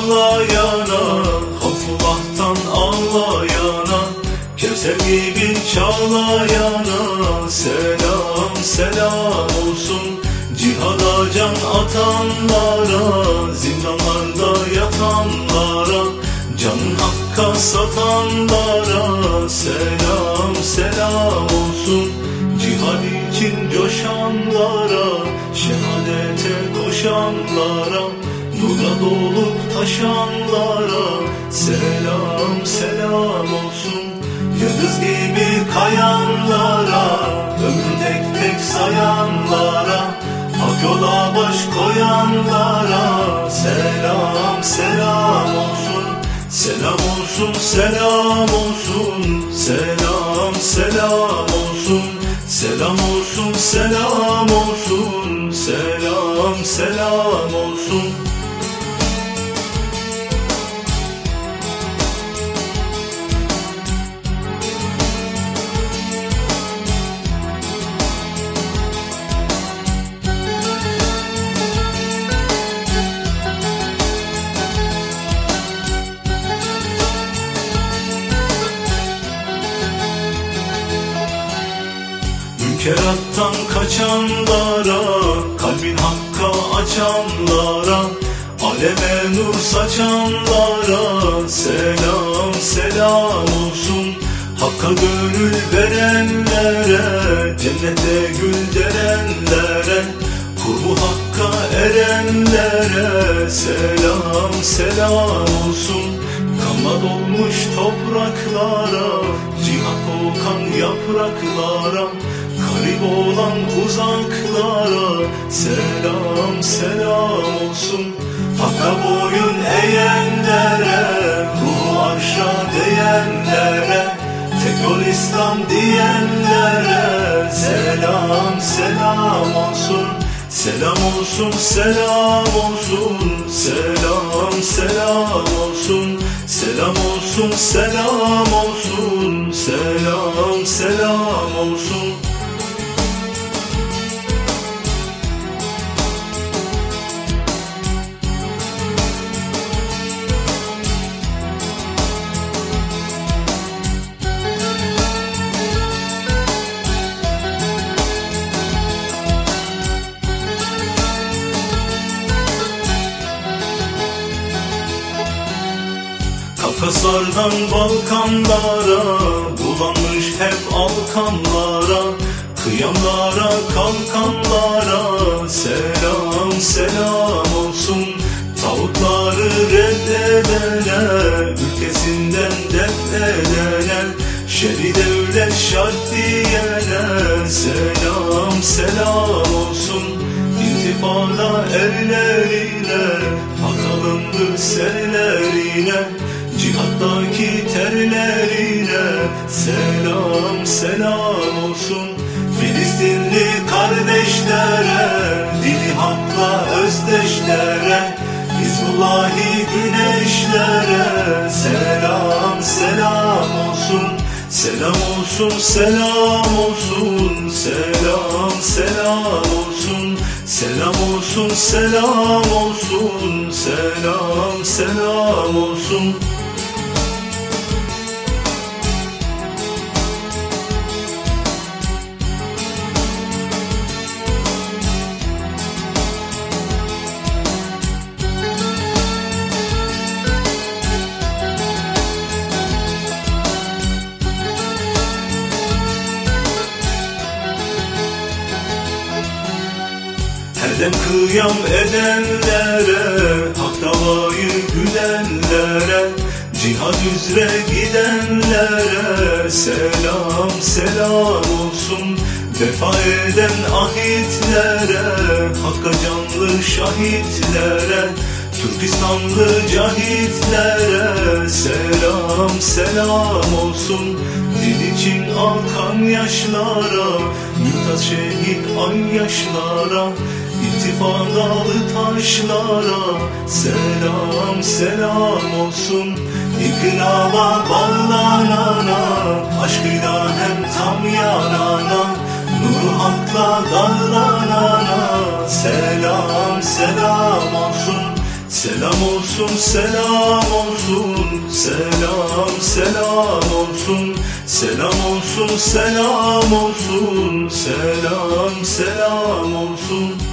Bağlayana Hafullah'tan ağlayana Kevser gibi çağlayana Selam selam olsun Cihada can atanlara Zindanlarda yatanlara Canın hakka satanlara Selam selam olsun Cihad için coşanlara Şehadete koşanlara Nura dolup taşanlara Selam selam olsun. Yıldız gibi kayanlara Ömrü tek tek sayanlara Hak yola baş koyanlara Selam selam olsun. Selam olsun selam olsun. Selam selam olsun. Selam olsun selam olsun. Selam selam olsun Münkerattan kaçanlara Kalbin hakka açanlara Aleme nur saçanlara Selam selam olsun. Hakka gönül verenlere Cennete gül derenlere Kurbu hakka erenlere Selam selam olsun. Kanla dolmuş topraklara Cihat kokan yapraklara Garip olan uzaklara Selam selam olsun. Hakka boyun eğenlere Ruhu arşa değenlere Tek İslam diyenlere Selam selam olsun. Selam olsun, selam olsun, selam, selam olsun, selam olsun, selam olsun, selam, selam olsun. Kafkaslardan Balkanlara Bulanmış hep alkanlara Kıyamlara kalkanlara Selam selam olsun. Tağutları reddedene Ülkesinden def edene. Şeri devlet şart diyene. Selam selam olsun. İntifada erlerine Hak alındı serlerine Selam selam olsun Filistinli kardeşlere Dini hakla özdeşlere Hizbullahi güneşlere. Selam selam olsun Selam olsun, selam olsun, selam, selam olsun, selam olsun, selam olsun, selam, selam olsun. Herden kıyam edenlere Hak davayı gülenlere Cihad üzere gidenlere Selam selam olsun. Vefa eden ahitlere Hakka canlı şahitlere Türkistanlı cahitlere Selam selam olsun. Din için akan yaşlara Mümtaz şehit ay yaşlara İntifadalı taşlara. Selam selam olsun. İnkılaba bağlanana Aşkıyla hem tam yanana Nuru hakla dağlanana Selam selam olsun. Selam olsun, selam olsun, selam, selam olsun, selam olsun, selam olsun, selam, selam olsun.